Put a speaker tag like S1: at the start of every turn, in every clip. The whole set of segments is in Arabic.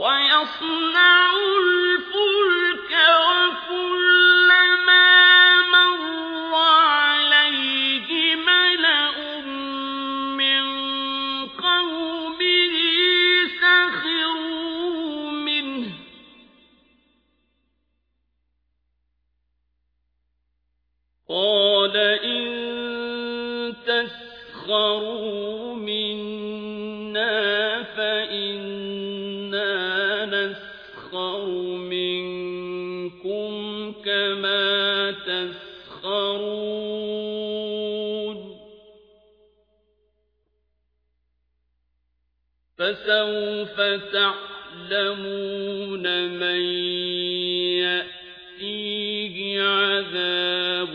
S1: وَيَصْنَعُ الْفُلْكَ وَكُلَّمَا مَرَّ عَلَيْهِ مَلَأٌ مِّن قَوْمِهِ سَخِرُوا مِنْهُ ۚ. قَالَ إِن تَسْخَرُوا مِنَّا نَسْخَرُ مِنكُمْ كَمَا تَسْخَرُونَ فَسَوْفَ تَعْلَمُونَ مَن يَأْتِيهِ عَذَابٌ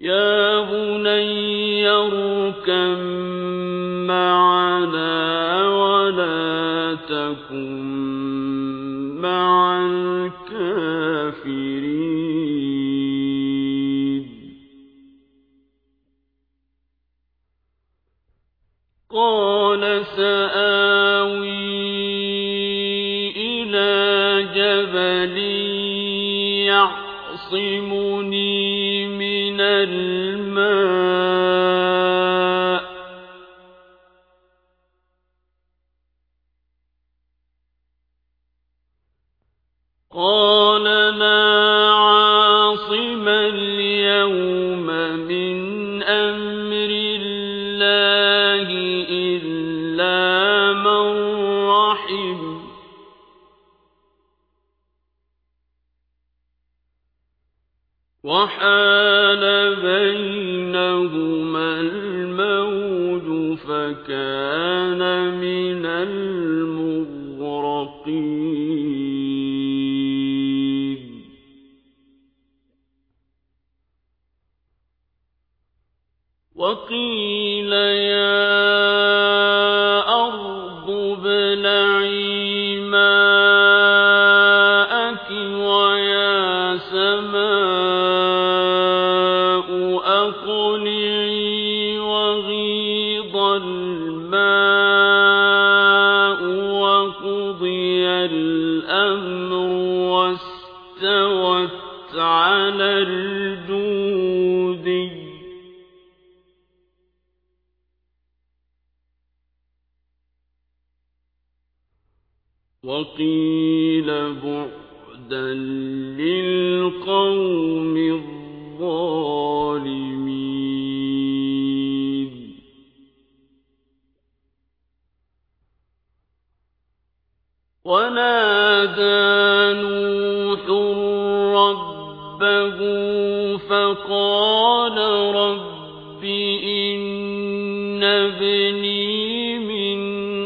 S1: يَا بُنَيَّ ارْكَب مَّعَنَا وَلَا تَكُن مَّعَ الْكَافِرِينَ قَالَ سَآوِي إِلَىٰ جَبَلٍ يَعْصِمُنِي مِنَ الْمَاءِ ۚ. قَالَ لَا عَاصِمَ الْيَوْمَ مِنْ أَمْرِ اللَّهِ إِلَّا مَن رَّحِمَ ۚ. وَحَالَ فَكَانَ مِنَ الْمُغْرَقِينَ. وَقِيلَ يَا أَرْضُ ابْلَعِي مَاءَكِ وَيَا سَمَاءُ الأمر واستوت على الجود وقيل بعدا للقوم الظالمين. ولا ونادى نوح ربه فقال رب إن ابني من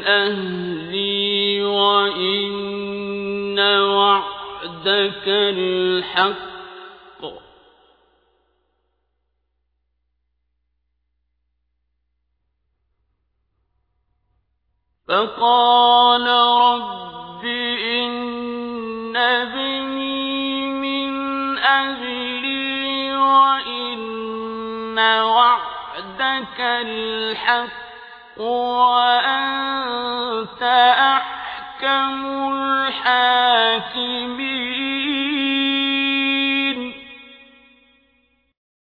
S1: أهلي وإن وعدك الحق. فقال الحق وأنت أحكم الحاكمين.